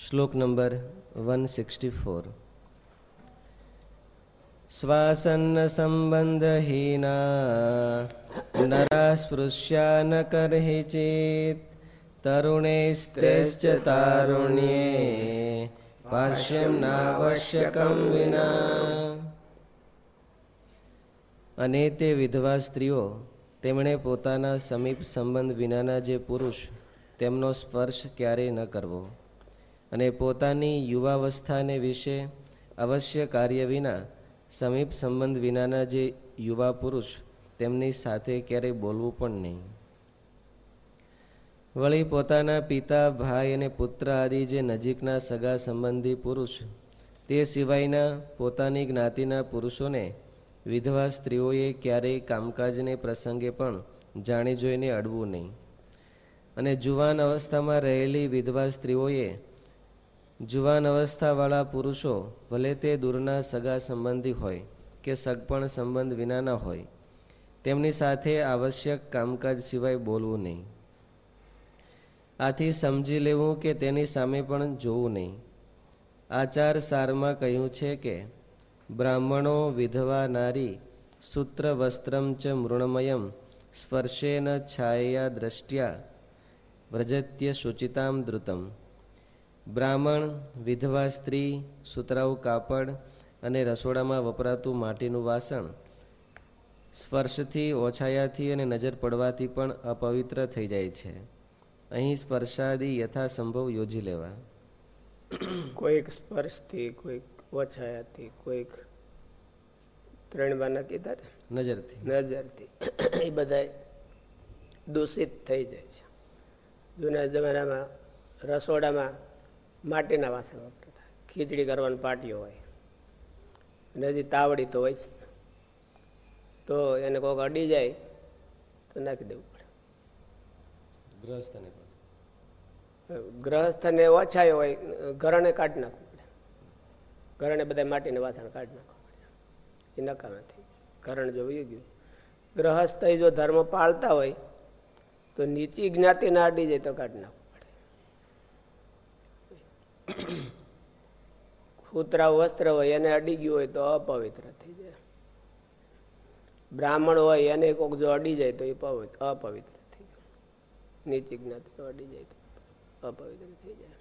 શ્લોક number one sixty four શ્વાસન સંબંધહીના નરા સ્પૃશ્યા ન કરહિ ચેત તરુણેસ્તેશ્ચ તારુણ્યે ભાષ્યમ નાવશ્યકમ વિના અને તે વિધવા સ્ત્રીઓ તેમણે પોતાના સમીપ સંબંધ વિનાના જે પુરુષ, તેમનો સ્પર્શ ક્યારેય ન કરવો. અને પોતાની યુવાવસ્થાને વિશે અવશ્ય કાર્ય વિના, સમીપ સંબંધ વિનાના જે યુવા પુરુષ, તેમની સાથે ક્યારેય બોલવું પણ નહીં. વળી પોતાના પિતા, ભાઈ અને પુત્ર આદિ જે નજીકના સગા સંબંધી પુરુષ, તે સિવાયના પોતાની જ્ઞાતિના પુરુષોને વિધવા સ્ત્રીઓએ ક્યારેય કામકાજને પ્રસંગે પણ જાણી જોઈને અડવું નહીં. અને જુવાન અવસ્થામાં રહેલી વિધવા સ્ત્રીઓએ જુવાન અવસ્થાવાળા પુરુષો ભલે તે દૂરના સગા સંબંધી હોય કે સગપણ સંબંધ વિનાના હોય, તેમની સાથે આવશ્યક કામકાજ સિવાય બોલવું નહીં. આથી સમજી લેવું કે તેની સામે પણ જોવું નહીં. આચાર સારમાં કહ્યું છે કે, બ્રાહ્મણો વિધવા નારી સૂત્ર વસ્ત્રમ ચ મૃણમયમ સ્પર્શેન છાયા દ્રષ્ટ્યા વ્રજત્ય શુચિતામ દ્રુતમ. બ્રાહ્મણ વિધવા સ્ત્રી સુતરાઉ કાપડ અને રસોડામાં વપરાતું માટીનું વાસણ સ્પર્શથી ઓછાયાથી અને નજર પડવાથી પણ અપવિત્ર થઈ જાય છે. અહીં સ્પર્શાદી યથાસંભવ યોજી લેવા. કોઈક સ્પર્શથી કોઈક ઓછાયાથી કોઈક ત્રણ બાના કીધા નજરથી. નજરથી. એ બધા દૂષિત થઈ જાય છે. જૂના જમાનામાં રસોડામાં માટીના વાસણ વાપરતા ખીચડી કરવાની પાટીઓ હોય. અને હજી તાવડી તો હોય છે. તો એને કોઈક અડી જાય તો નાખી દેવું પડે. ગ્રહસ્થને ગ્રહસ્થને ઓછા હોય ઘરણે કાઢી નાખવું પડે. ઘરણે બધા માટીને વાસણ કાઢી નાખવું પડે. એ નકામે થઈ ઘરણ જો વયું ગયું. ગ્રહસ્થ જો ધર્મ પાળતા હોય તો નીચી જ્ઞાતિને અડી જાય તો કાઢી નાખવું કૂતરા વસ્ત્ર હોય, એને અડી ગયું હોય તો અપવિત્ર થઈ જાય. બ્રાહ્મણ હોય, એને કોક જો અડી જાય તો એ અપવિત્ર થઈ જાય. નીચી જ્ઞાતિ અડી જાય તો અપવિત્ર થઈ જાય.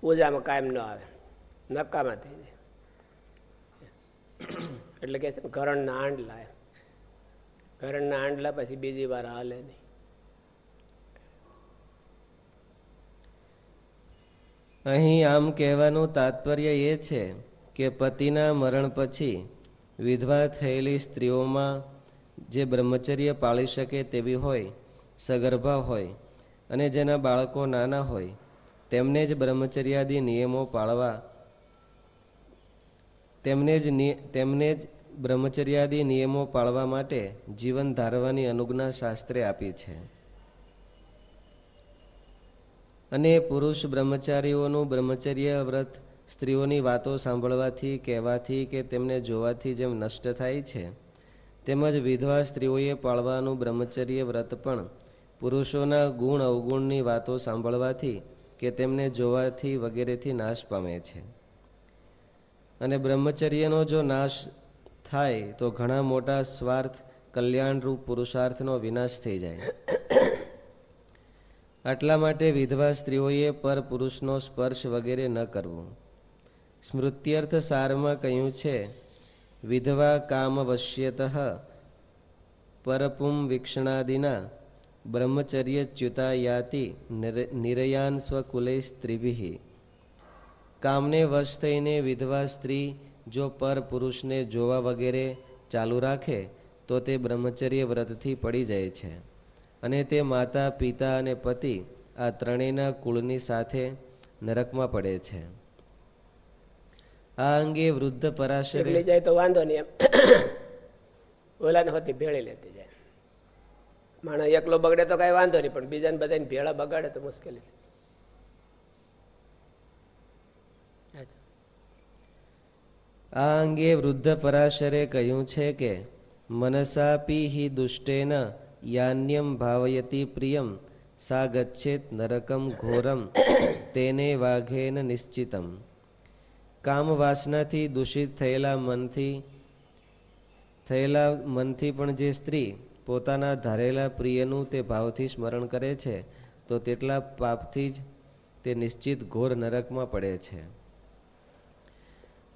પૂજામાં કાયમ ન આવે, નકામાં થઈ જાય. એટલે કે છે ઘરણના આંડલા ઘરણના આંડલા પછી બીજી વાર હાલે નહીં. અહીં આમ કહેવાનું તાત્પર્ય એ છે કે પતિના મરણ પછી વિધવા થયેલી સ્ત્રીઓમાં જે બ્રહ્મચર્ય પાળી શકે તેવી હોય, સગર્ભા હોય અને જેના બાળકો નાના હોય, તેમને જ બ્રહ્મચર્યાદી નિયમો પાળવા, તેમને જ તેમને જ બ્રહ્મચર્યાદી નિયમો પાળવા માટે જીવન ધારવાની અનુજ્ઞા શાસ્ત્રે આપી છે. અને પુરુષ બ્રહ્મચારીઓનું બ્રહ્મચર્ય વ્રત સ્ત્રીઓની વાતો સાંભળવાથી, કહેવાથી કે તેમને જોવાથી જેમ નષ્ટ થાય છે, તેમજ વિધવા સ્ત્રીઓએ પાળવાનું બ્રહ્મચર્ય વ્રત પણ પુરુષોના ગુણ અવગુણની વાતો સાંભળવાથી કે તેમને જોવાથી વગેરેથી નાશ પામે છે. અને બ્રહ્મચર્યનો જો નાશ થાય, તો ઘણા મોટા સ્વાર્થ કલ્યાણરૂપ પુરુષાર્થનો વિનાશ થઈ જાય. આટલા માટે વિધવા સ્ત્રીઓએ પર પુરુષનો સ્પર્શ વગેરે ન કરવો. સ્મૃત્યર્થ સારમાં કહ્યું છે, વિધવા કામ વશ્યત પરપુમ વીક્ષણાદિના બ્રહ્મચર્યચ્યુતા યાતિ નિરયાન સ્વકુલે સ્ત્રીભિ. કામને વશ થઈને વિધવા સ્ત્રી જો પર પુરુષને જોવા વગેરે ચાલુ રાખે, તો તે બ્રહ્મચર્ય વ્રતથી પડી જાય છે. અને તે માતા પિતા અને પતિ આ ત્રણેયના કુળની સાથે નરકમાં પડે છે. આ અંગે વૃદ્ધ પરાશર જાય તો વાંધો નહીં એમ. ઓલાને હોતી ભેળી લેતી જાય. માણસ એકલો બગડે તો કઈ વાંધો નહીં પણ બીજાને બધાને ભેળા બગાડે તો મુશ્કેલી આ અંગે વૃદ્ધ પરાશરે કહ્યું છે કે મનસાપી હિ દુષ્ટેન યાન્યમ ભાવયતી પ્રિયમ, સા ગચ્છેત નરકમ ઘોરમ, તેને વાઘેન નિશ્ચિતમ. કામવાસનાથી દૂષિત થયેલા મનથી થયેલા મનથી પણ જે સ્ત્રી પોતાના ધારેલા પ્રિયનું તે ભાવથી સ્મરણ કરે છે, તો તેટલા પાપથી જ તે નિશ્ચિત ઘોર નરકમાં પડે છે.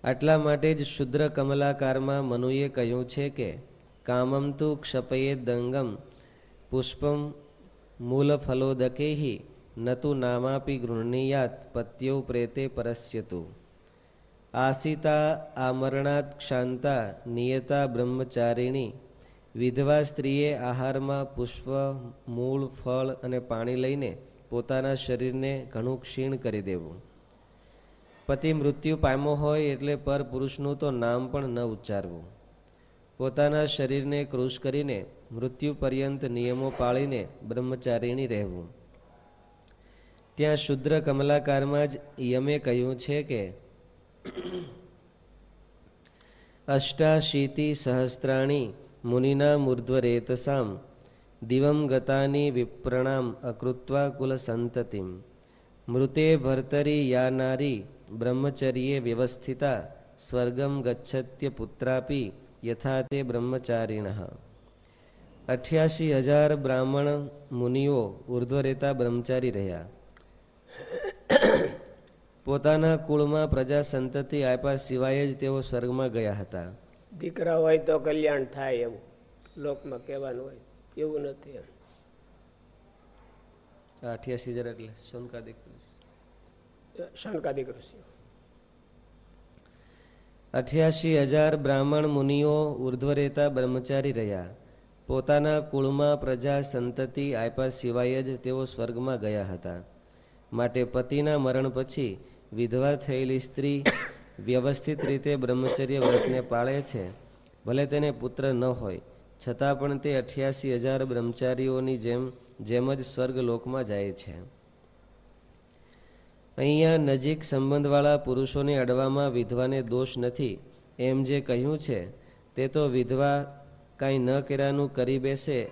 આટલા માટે જ શુદ્ર કમલાકારમાં મનુએ કહ્યું છે કે, કામમ તું ક્ષપયે દંગમ પુષ્પમ મૂલ ફલોદકેહી નતુ નામાપી ગૃહણીયાત પત્યો પ્રેતે પરસ્યતુ આસિતા આમરણાત ક્ષાંતા નિયતા બ્રહ્મચારિણી વિધવા સ્ત્રીએ આહારમાં પુષ્પ મૂળ ફળ અને પાણી લઈને પોતાના શરીરને ઘણું ક્ષીણ કરી દેવું। પતિ મૃત્યુ પામ્યો હોય એટલે પર પુરુષનું તો નામ પણ ન ઉચ્ચારવું। પોતાના શરીરને ક્રુશ કરીને મૃત્યુ પર્યંત નિયમો પાળીને બ્રહ્મચારીણી રહેવું. ત્યાં શુદ્ર કમલાકારમાં જ યમે કહ્યું છે કે, અષ્ટાશીતિ સહસ્ત્રાણી મુનિના મૂર્ધ્વરેતસામ દિવમ ગતાની વિપ્રણામ અકૃત્વા કુલ સંતતિમ. મૃતે ભર્તરી યા નારી બ્રહ્મચર્યે વ્યવસ્થિતા સ્વર્ગમ ગચ્છત્ય પુત્રાપી યથા તે બ્રહ્મચારિણ. અઠ્યાસી હજાર બ્રાહ્મણ મુનિઓ ઉર્ધ્વ રહેતા બ્રહ્મચારી રહ્યા. પોતાના કુળમાં પ્રજા સંતતિ આપ્યા સિવાય જ તેઓ સ્વર્ગમાં ગયા હતા. દીકરા હોય તો કલ્યાણ થાય એવું. લોકમાં કહેવાનું હોય. એવું નથી એમ. અઠ્યાસી હજાર એટલે શંકાદિક શંકાદિક ઋષિ અઠ્યાસી હજાર બ્રાહ્મણ મુનિઓ ઉર્ધ્વ રહેતા બ્રહ્મચારી રહ્યા. પોતાના કુળમાં પ્રજા સંતતિ આપ્યા સિવાય જ તેઓ સ્વર્ગમાં ગયા હતા. માટે પતિના મરણ પછી વિધવા થયેલી સ્ત્રી વ્યવસ્થિત રીતે બ્રહ્મચર્ય વ્રતને પાળે છે. ભલે તેને પુત્ર ન હોય, છતાં પણ તે અઠ્યાસી હજાર બ્રહ્મચારીઓની જેમ જેમ જ સ્વર્ગલોકમાં જાય છે. અહીંયા નજીક સંબંધવાળા પુરુષોને અડવામાં વિધવાને દોષ નથી. એમ જે કહ્યું છે, તે તો વિધવા કાંઈ ન કર્યાનું કરી બેસે,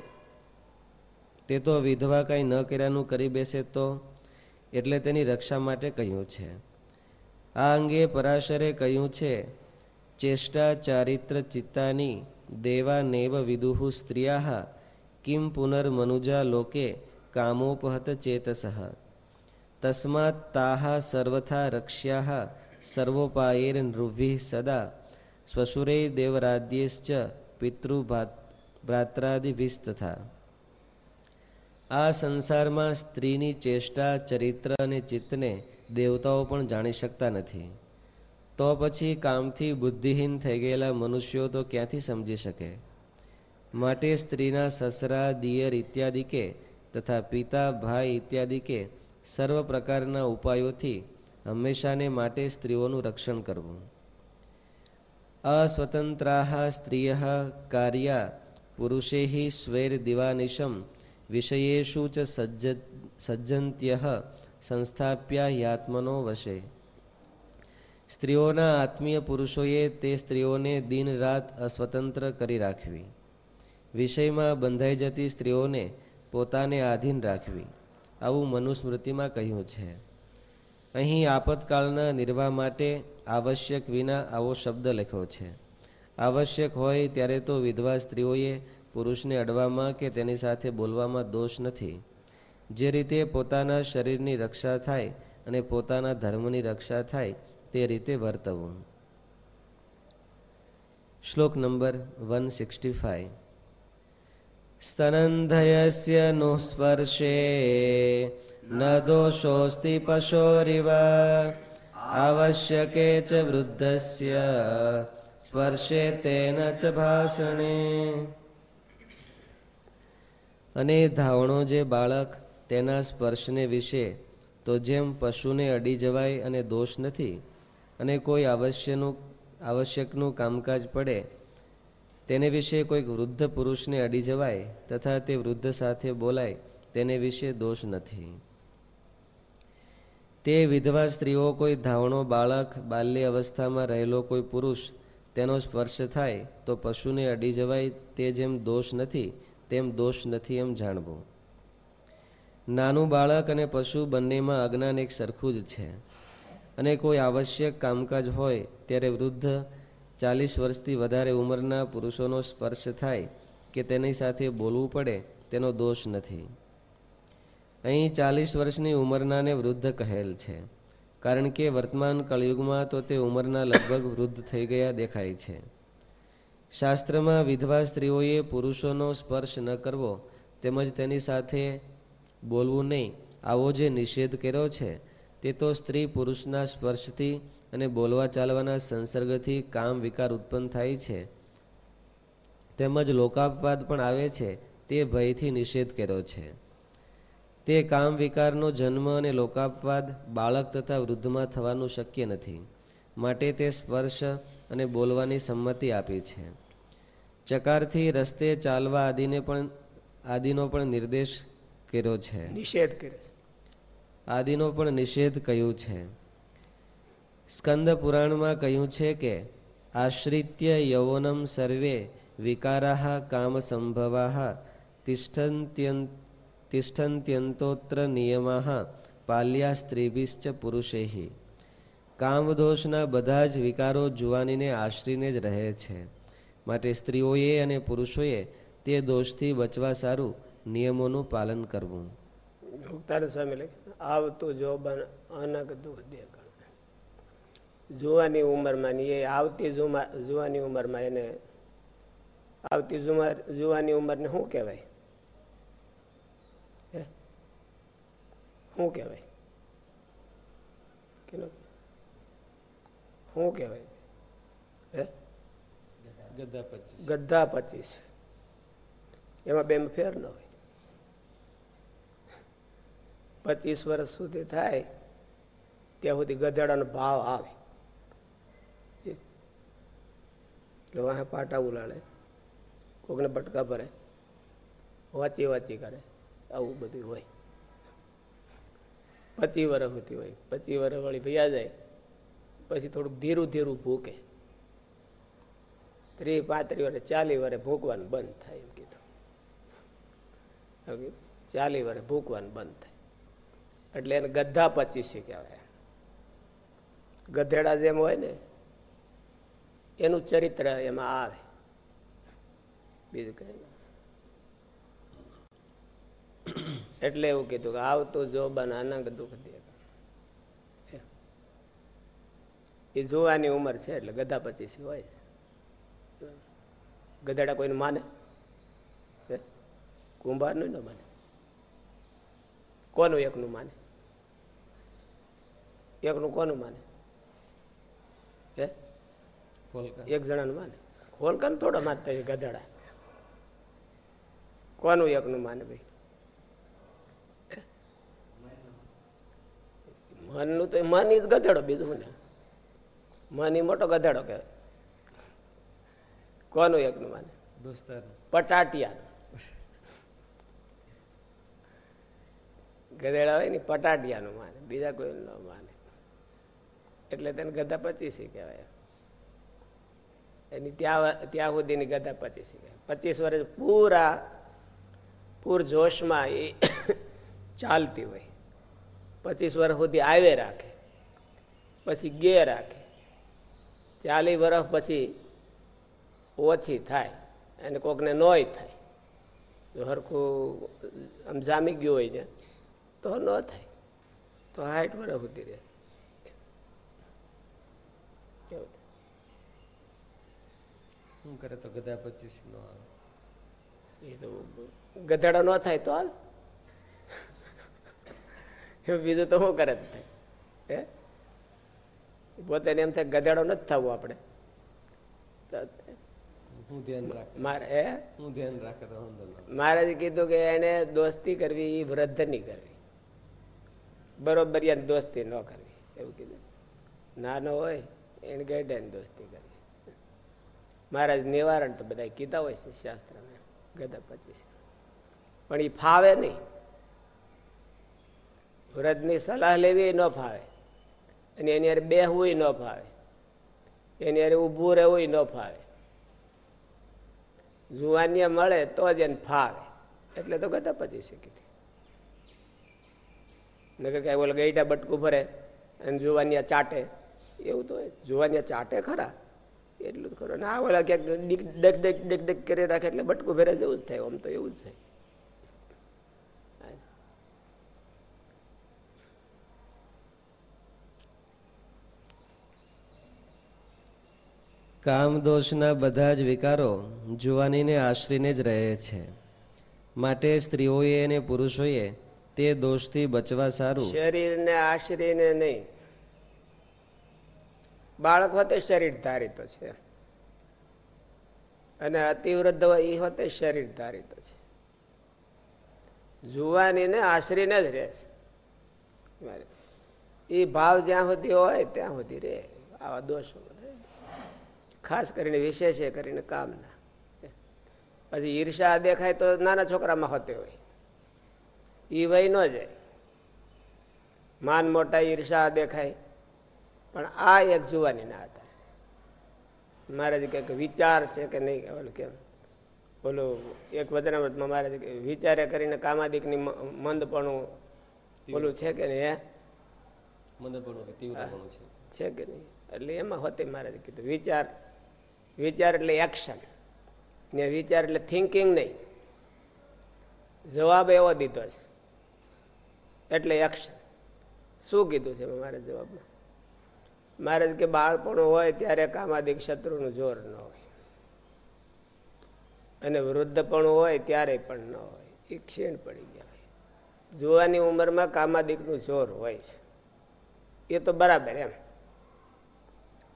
તે તો વિધવા કાંઈ ન કર્યાનું કરી બેસે તો, એટલે તેની રક્ષા માટે કહ્યું છે. આ અંગે પરાશરે કહ્યું છે, ચેષ્ટા ચારિત્ર ચિત્તાની દેવા નેવ વિદુહુ સ્ત્રિયા, કિમ પુનર્મનુજા લોકે કામોપહત ચેતસ. તસ્માત તાહા સર્વથા રક્ષ્યા, સર્વોપાયેર નૃભિ સદા સ્વસુરે દેવરાદ્યેશ્ચ પિતૃ ભ્રાત્રાદિભિસ્તથા. આ સંસારમાં સ્ત્રીની ચેષ્ટા, ચરિત્ર અને ચિત્તને દેવતાઓ પણ જાણી શકતા નથી. તો પછી કામથી બુદ્ધિહીન થઈ ગયેલા મનુષ્યો તો ક્યાંથી સમજી શકે? માટે સ્ત્રીના સસરા, દિયર ઇત્યાદિ કે તથા પિતા, ભાઈ ઇત્યાદિ કે સર્વ પ્રકારના ઉપાયોથી હંમેશાને માટે સ્ત્રીઓનું રક્ષણ કરવું. અસ્વતંત્રા સ્ત્રીય કાર્યા પુરુષે સ્વૈર્દિવાનિશમ દિવાનિશમ વિષયેશુ ચ સજ્જ સજ્જંત્ય સંસ્થાપ્યા યાત્મનો વશે સ્ત્રીઓના આત્મીય પુરુષોએ તે સ્ત્રીઓને દિન રાત અસ્વતંત્ર કરી રાખવી વિષયમાં બંધાઈ જતી સ્ત્રીઓને પોતાને આધીન રાખવી આવું મનુસ્મૃતિમાં કહ્યું છે અહીં આપતકાળના નિર્વાહ માટે આવશ્યક વિના આવો શબ્દ લખ્યો છે. આવશ્યક હોય ત્યારે તો વિધવા સ્ત્રીઓએ પુરુષને અડવામાં કે તેની સાથે બોલવામાં દોષ નથી. જે રીતે પોતાના શરીરની રક્ષા થાય અને પોતાના ધર્મની રક્ષા થાય તે રીતે વર્તવું. શ્લોક નંબર વન સિક્સટી ફાઈવ સ્તનંધયસ્ય નો સ્પર્શે ન દોષોસ્તિ પશોરિવ આવશ્યકે ચ વૃદ્ધસ્ય સ્પર્શે તેન ચ ભાષણે અને ધાવણો જે બાળક તેના સ્પર્શને વિશે, તો જેમ પશુને અડી જવાય અને દોષ નથી, અને કોઈ આવશ્યનું, આવશ્યકનું કામકાજ પડે, તેને વિશે કોઈક વૃદ્ધ પુરુષને અડી જવાય, તથા તે વૃદ્ધ સાથે બોલાય, તેને વિશે દોષ નથી. તે વિધવા સ્ત્રીઓ કોઈ ધાવણો બાળક, બાલ્ય અવસ્થામાં રહેલો કોઈ પુરુષ, તેનો સ્પર્શ થાય તો પશુને અડી જવાય તે જેમ દોષ નથી, તેમ દોષ નથી એમ જાણવું. નાનું બાળક અને પશુ બંનેમાં અજ્ઞાન એક સરખું જ છે. અને કોઈ આવશ્યક કામકાજ હોય ત્યારે વૃદ્ધ ચાલીસ વર્ષથી વધારે ઉંમરના પુરુષોનો સ્પર્શ થાય કે તેની સાથે બોલવું પડે તેનો દોષ નથી. અહીં ચાલીસ વર્ષની ઉંમરનાને વૃદ્ધ કહેલ છે. કારણ કે વર્તમાન કળયુગમાં તો તે ઉંમરના લગભગ વૃદ્ધ થઈ ગયા દેખાય છે. શાસ્ત્રમાં વિધવા સ્ત્રીઓએ પુરુષોનો સ્પર્શ ન કરવો તેમજ તેની સાથે બોલવું નહીં, આવો જે નિષેધ કર્યો છે, તે તો સ્ત્રી પુરુષના સ્પર્શથી અને બોલવા ચાલવાના સંસર્ગથી કામ વિકાર ઉત્પન્ન થાય છે. તેમજ લોકાપવાદ પણ આવે છે, તે ભયથી નિષેધ કર્યો છે. તે કામ વિકારનો જન્મ અને લોકાપવાદ બાળક તથા વૃદ્ધમાં થવાનું શક્ય નથી. માટે તે સ્પર્શ અને બોલવાની સંમતિ આપી છે. ચકારથી રસ્તે ચાલવા આદિને પણ આદિનો પણ નિર્દેશ કર્યો છે. નિષેધ કર્યો આદિનો પણ નિષેધ કહ્યું છે. સ્કંદ પુરાણમાં કહ્યું છે કે આશ્રિત્ય યૌવનમ સર્વે વિકારા કામ સંભવા તિષ્ઠન્ત્યંત તિષ્ઠન્ત્યંતોત્ર નિયમા પાલ્યા સ્ત્રીભિશ્ચ પુરુષેહી કામદોષના બધા જ વિકારો જુવાનીને આશરીને જ રહે છે માટે સ્ત્રીઓએ અને પુરુષોએ તે દોષથી બચવા સારું નિયમોનું પાલન કરવું. સ્વામી આવતું જોબન અનક જુવાની ઉંમરમાં એ આવતી જુવાની ઉંમરમાં એને આવતી જુવાની ઉંમરને શું કહેવાય હે? શું કહેવાય? કેનો શું કહેવાય? હે? ગદા પચીસ. ગદ્દા પચીસ. એમાં બેમ ફેર ન હોય. પચીસ વર્ષ સુધી થાય ત્યાં સુધી ગધેડાનો ભાવ આવે. એટલે વાહે પાટા ઉલાળે કોકને બટકા ભરે વાંચી વાંચી કરે આવું બધું હોય. પચીસ વર્ષ સુધી હોય. પચીસ વર્ષ વળી ભૈયા જાય. પછી થોડુંક ધીરું ધીરું ભૂકે. ત્રીસ પાંત્રીસ વર્ષે ચાલીસ વર્ષે ભૂકવાનું બંધ થાય એમ કીધું. ચાલી વર્ષે ભૂકવાનું બંધ થાય. એટલે એને ગધા પચીસી કહેવાય. ગધેડા જેમ હોય ને, એનું ચરિત્ર એમાં આવે. બીજું કઈ નહીં. એટલે એવું કીધું કે આવતું જો બન અનંગ દુઃખ દે. એ જોવાની ઉંમર છે એટલે ગધા પચીસ હોય. ગધેડા કોઈને માને? કુંભારનું ન માને? કોનું એકનું માને? એકનું કોનું માને? હે? એક જણાનું માને? ખોલકન થોડા માનતા ગધેડા. કોનું એકનું માને ભાઈ હે? મનનું તો માની જ ગધેડો બીજું ને? માની મોટો ગધેડો કહેવાય. કોનું એકનું માને? પટાટિયા ગધેડા હોય ને પટાટિયાનું માને બીજા કોઈ ન માને. એટલે તેને ગધા પચીસી કહેવાય. એની ત્યાં ત્યાં સુધીની ગધા પચીસી કહેવાય. પચીસ વર્ષ પૂરા પૂર જોશમાં એ ચાલતી હોય. પચીસ વર્ષ સુધી આવે રાખે. પછી ગે રાખે. ચાલીસ વર્ષ પછી ઓછી થાય અને કોકને નોય થાય. જો હરખું આમ જામી ગયું હોય ને તો ન થાય. તો હાઈટ વર્ષ સુધી રહે. શું કરે તો ગધા પચીસ નો આવે? એ તો ગધેડા ન થાય તો હાલ. એવું બીજું તો શું કરે જ થાય હે? પોતે એમ થાય ગધેડો નથી થવું આપણે. મહારાજે કીધું કે એને દોસ્તી કરવી એ કરવી. બરોબર દોસ્તી ન કરવી. એવું કીધું. નાનો હોય એને ગેડાની દોસ્તી કરવી. મહારાજ નિવારણ તો બધા કીધા હોય છે શાસ્ત્રમાં. ગદા પચીસ. પણ એ ફાવે નહીં. વૃદ્ધની સલાહ લેવી ન ફાવે. અને એની યારે બેહવું ન ફાવે. એની યારે ઊભું રહેવું ન ફાવે. જુવાનિયા મળે તો જ એને ફાવે. એટલે તો ગતા પછી શીખી નગર કાંઈ બોલે ગઈટા બટકું ભરે અને જુવાનિયા ચાટે. એવું તો જુવાનિયા ચાટે ખરા. એટલું જ ખરું. ને આ ઓલા ક્યાંક ડેક ડેક ડેક ડેક કરી રાખે એટલે બટકું ભરે જેવું જ થાય. આમ તો એવું જ થાય. કામ દોષના બધા જ વિકારો જુવાનીને આશરીને જ રહે છે. માટે સ્ત્રીઓએ અને પુરુષોએ તે દોષથી બચવા સારું. શરીરને આશરીને નહીં. બાળક હોતે શરીર ધારિત છે. અને અતિવૃદ્ધ એ હોતે શરીર ધારિત છે. જુવાનીને આશરીને જ રહે છે. એ ભાવ જ્યાં સુધી હોય ત્યાં સુધી રહે. આવા દોષો ખાસ કરીને વિશેષ કરીને કામના. પછી ઈર્ષા દેખાય તો નાના છોકરામાં હોતે હોય. એ વય ન જાય. માન મોટા ઈર્ષા દેખાય. પણ આ એક જુવાની ના હતા. મહારાજ કે વિચાર છે કે નહીં? ઓલું કેમ? ઓલું એક વચનામૃતમાં મહારાજ કે વિચારે કરીને કામાદિકની મંદપણું ઓલું છે કે નહીં હે છે કે નહીં? એટલે એમાં હોતી મહારાજ કીધું વિચાર વિચાર એટલે એક્શન ને વિચાર એટલે થિંકિંગ નહીં. જવાબ એવો દીધો છે. એટલે એક્શન શું કીધું છે મારે જવાબમાં? મારે કે બાળપણ હોય ત્યારે કામાદિક શત્રુનું જોર ન હોય. અને વૃદ્ધપણ હોય ત્યારે પણ ન હોય. એ ક્ષીણ પડી ગયા હોય. જોવાની ઉંમરમાં કામાદિકનું જોર હોય છે. એ તો બરાબર એમ.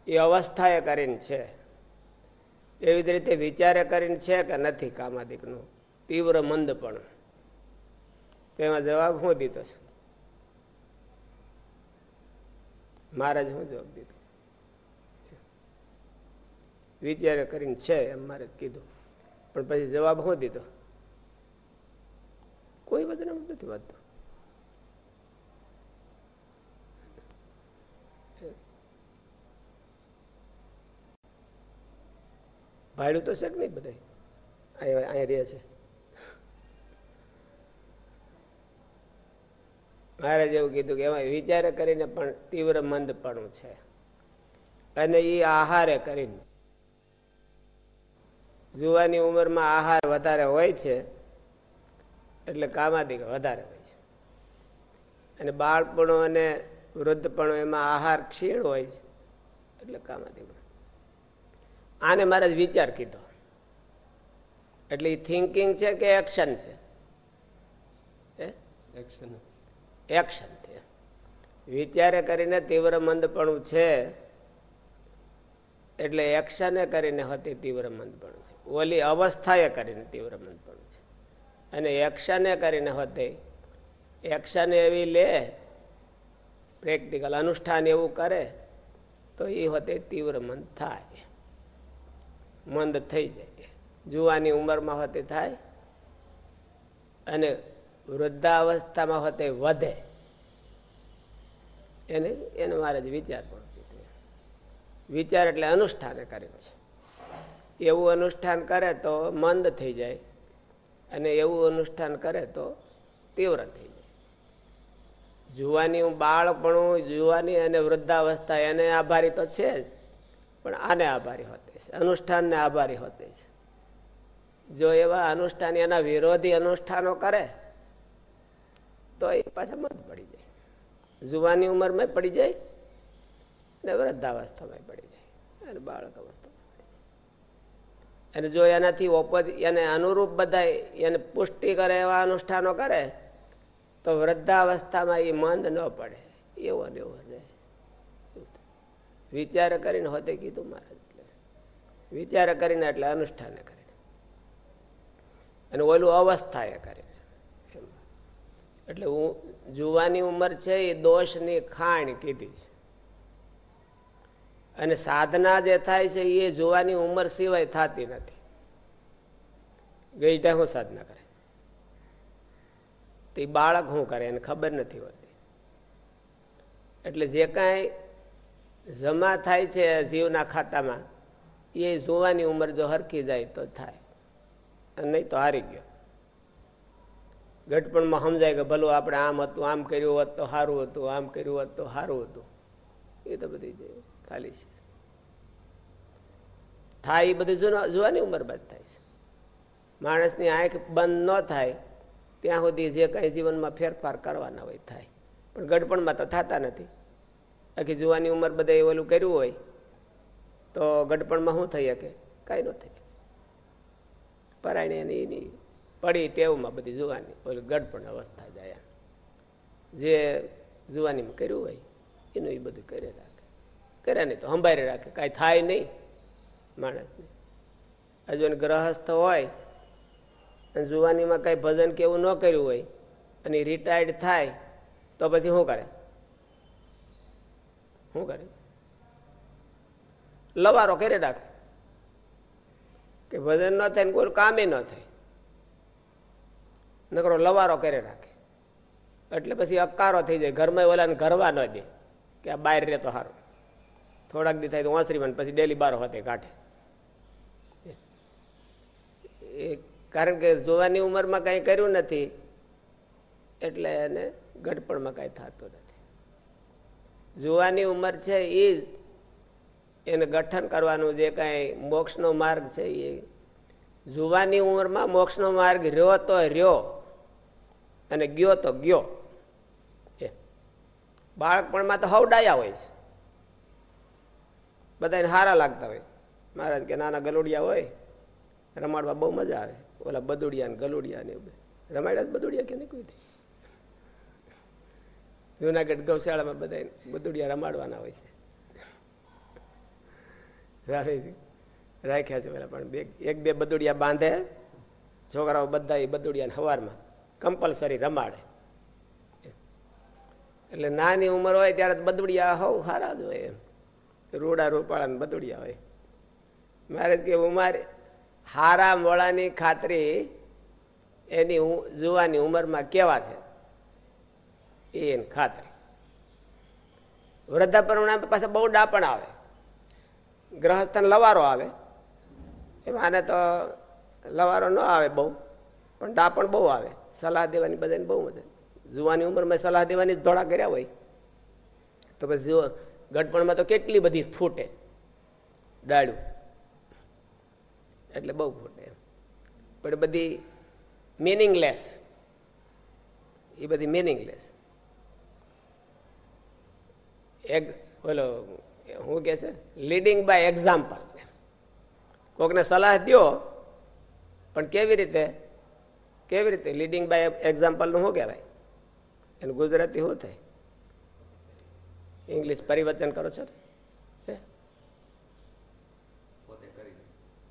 એ અવસ્થા એ કરીને છે. એવી જ રીતે વિચારે કરીને છે કે નથી કામાદિકનું. તીવ્ર મંદ પણ તેમાં જવાબ હું દીધો છે? મહારાજ હું જવાબ દીધો? વિચારે કરીને છે એમ મારે કીધું. પણ પછી જવાબ હું દીધો? કોઈ વચન નથી વાંચતો ભાડું તો છે કે નહીં બધા અહીંયા રહે છે. મહારાજ એવું કીધું કે એમાં વિચારે કરીને પણ તીવ્ર મંદપણું છે. અને એ આહારે કરીને જુવાની ઉંમરમાં આહાર વધારે હોય છે, એટલે કામાદિક વધારે હોય છે. અને બાળપણો અને વૃદ્ધપણો એમાં આહાર ક્ષીણ હોય છે, એટલે કામાદિક આને મારે વિચાર કીધો. એટલે થિંકિંગ છે કે એક્શન છે? એક્શન છે. વિચારે કરીને તીવ્ર મંદપણું છે એટલે એક્શને કરીને હતી તીવ્ર મંદપણું છે. ઓલી અવસ્થાએ કરીને તીવ્ર મંદપણું છે. અને એક્શને કરીને હતી એક્શન એવી લે પ્રેક્ટિકલ અનુષ્ઠાન એવું કરે તો એ હોતે તીવ્ર મંદ થાય. મંદ થઈ જાય. જુવાની ઉંમરમાં હોતી થાય અને વૃદ્ધાવસ્થામાં હોતે વધે. એને એને મારે વિચાર પણ વિચાર એટલે અનુષ્ઠાને કરે છે. એવું અનુષ્ઠાન કરે તો મંદ થઈ જાય અને એવું અનુષ્ઠાન કરે તો તીવ્ર થઈ જાય. જુવાની બાળપણું, જુવાની અને વૃદ્ધાવસ્થા એને આભારી તો છે જ, પણ આને આભારી હોતે છે. અનુષ્ઠાનને આભારી હોતી છે. જો એવા અનુષ્ઠાન એના વિરોધી અનુષ્ઠાનો કરે, તો એ પાછા મત પડી જાય. જુવાની ઉંમરમાં પડી જાય અને વૃદ્ધાવસ્થામાં પડી જાય. અને બાળક અને જો એનાથી ઓપોઝ, એને અનુરૂપ બધા એને પુષ્ટિ કરે એવા અનુષ્ઠાનો કરે, તો વૃદ્ધાવસ્થામાં એ મંદ ન પડે. એવો ને એવો રહે. વિચાર કરીને હોતે કીધું મારે વિચાર કરીને એટલે અનુષ્ઠાને કરીને અને ઓલું અવસ્થાએ કરીને એટલે હું જુવાની ઉંમર છે એ દોષની ખાણ કીધી છે. અને સાધના જે થાય છે એ જોવાની ઉંમર સિવાય થતી નથી. ગઈટા શું સાધના કરે. તે બાળક શું કરે એને ખબર નથી હોતી. એટલે જે કાંઈ જમા થાય છે જીવના ખાતામાં એ જોવાની ઉંમર જો હરખી જાય તો થાય. નહીં તો હારી ગયો. ઘટપણમાં સમજાય કે ભલું આપણે આમ હતું, આમ કર્યું હોત તો સારું હતું, આમ કર્યું હોત તો સારું હતું. એ તો બધી ખાલી છે. થાય એ બધું જોવાની ઉંમર બાદ થાય છે. માણસની આંખ બંધ ન થાય, ત્યાં સુધી જે કાંઈ જીવનમાં ફેરફાર કરવાના હોય, થાય. પણ ગડપણમાં તો થતા નથી. આખી જોવાની ઉંમર બધા ઓલું કર્યું હોય તો ગઢપણમાં શું થઈ શકે? કાંઈ ન થઈ પરાયણે એની એની પડી ટેવમાં બધી જોવાની, ઓલી ગઢપણ અવસ્થા જાય જે જોવાનીમાં કર્યું હોય, એનું એ બધું કરી રાખે. કર્યા નહીં તો સંભાળી રાખે, કાંઈ થાય નહીં માણસને હજુ એને ગ્રહસ્થ હોય, અને જુવાનીમાં કાંઈ ભજન કે એવું ન કર્યું હોય, અને રિટાયર્ડ થાય, તો પછી શું કરે? શું કરે? લવારો કરી રાખે કે ભજન ન થાય ને કોઈ કામે ન થાય. નકરો લવારો કરી રાખે એટલે પછી અકારો થઈ જાય. ઘરમાં ઓલાને ઘરવા ન દે. કે આ બહાર રહે તો સારું થોડાક દી થાય તો ઓસરીમાં પછી ડેલી બારો હોતે કાઢે. એ કારણ કે જોવાની ઉંમરમાં કાંઈ કર્યું નથી. એટલે એને ગડપણમાં કાંઈ થતું નથી. જોવાની ઉંમર છે એ જ એને ગઠન કરવાનું જે કાંઈ મોક્ષનો માર્ગ છે એ. જુવાની ઉંમરમાં મોક્ષનો માર્ગ રહ્યો તો રહ્યો, અને ગયો તો ગયો. એ. બાળકપણમાં તો હવડાયા હોય છે. બધાને સારા લાગતા હોય. મહારાજ કે નાના ગલુડિયા હોય, રમાડવા બહુ મજા આવે. ઓલા બદુડિયા ને ગલુડિયા ને રમાડ્યા બદુડિયા કે નહીં કોઈ જુનાગઢ ગૌશાળામાં બધા બદુડિયા રમાડવાના હોય છે. રાખ્યા છે. પેલા પણ એક બે બદુડિયા બાંધે. છોકરાઓ બધા એ બદુડિયા હવારમાં કમ્પલસરી રમાડે. એટલે નાની ઉંમર હોય ત્યારે બદુડિયા હોવ સારા જ હોય એમ. રૂડા રૂપાળા બદુડિયા હોય. મારે કે ઉંમર હારા મોળાની ખાતરી એની જોવાની ઉંમરમાં કેવા છે? એની ખાતરી. વૃદ્ધાપરણા પાસે બહુ ડાપણ આવે. ગ્રહસ્થન લવારો આવે. એમાં આને તો લવારો ન આવે બહુ, પણ ડાપણ બહુ આવે. સલાહ દેવાની બધાને બહુ મદદ જુવાની ઉંમરમાં સલાહ દેવાની ધોળા કર્યા હોય. તો પછી ગઢપણમાં તો કેટલી બધી ફૂટે. ડાળું. એટલે બહુ ફૂટે પણ બધી મિનિંગલેસ એ બધી મિનિંગલેસ એક બોલો શું કે છે લીડિંગ બાય એક્ઝામ્પલ કોકને સલાહ દો પણ કેવી રીતે? કેવી રીતે? લીડિંગ બાય એક્ઝામ્પલનું શું કહેવાય? એનું ગુજરાતી શું થાય? ઇંગ્લિશ પરિવર્તન કરો છો?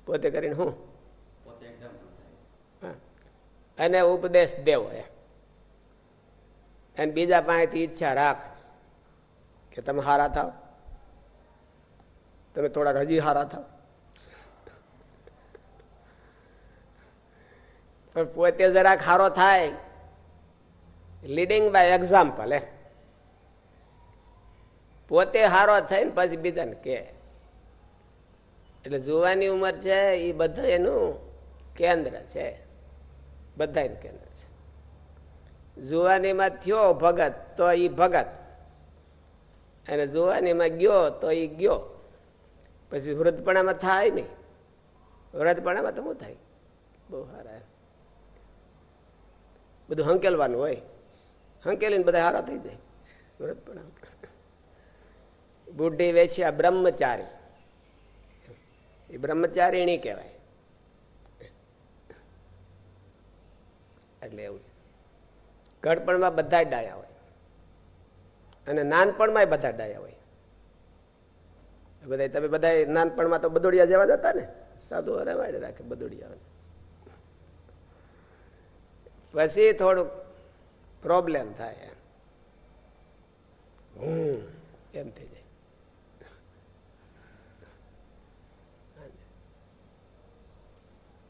પોતે કરીને. હું? અને ઉપદેશ દેવો અને બીજા પાસેથી ઈચ્છા રાખ કે તમે હારા થાવ. તમે થોડાક હજી હારા થાવ. પણ પોતે જરાક હારો થાય લીડિંગ બાય એક્ઝામ્પલ હે. પોતે હારો થઈને પછી બીજાને કે એટલે જોવાની ઉંમર છે એ બધા એનું કેન્દ્ર છે. બધા કેન્દ્ર છે. જુવાનીમાં થયો ભગત, તો એ ભગત. અને જુવાનીમાં ગયો, તો એ ગયો. પછી વૃદ્ધપણામાં થાય નહીં. વૃદ્ધપણામાં તો શું થાય? બહુ સારા. બધું હંકેલવાનું હોય. હંકેલીને બધા સારા થઈ જાય. વૃદ્ધપણા બુઢી વેશ્યા બ્રહ્મચારી. એ બ્રહ્મચારીણી કહેવાય. એટલે એવું છે. ઘડપણમાં બધા ડાયા હોય. અને નાનપણમાં બધા ડાયા હોય. બધા તમે બધા નાનપણમાં તો બદોડિયા જેવા જતા ને? સાધુ રમાડે રાખે બદોડિયા. પછી થોડુંક પ્રોબ્લેમ થાય એમ. થઈ જાય.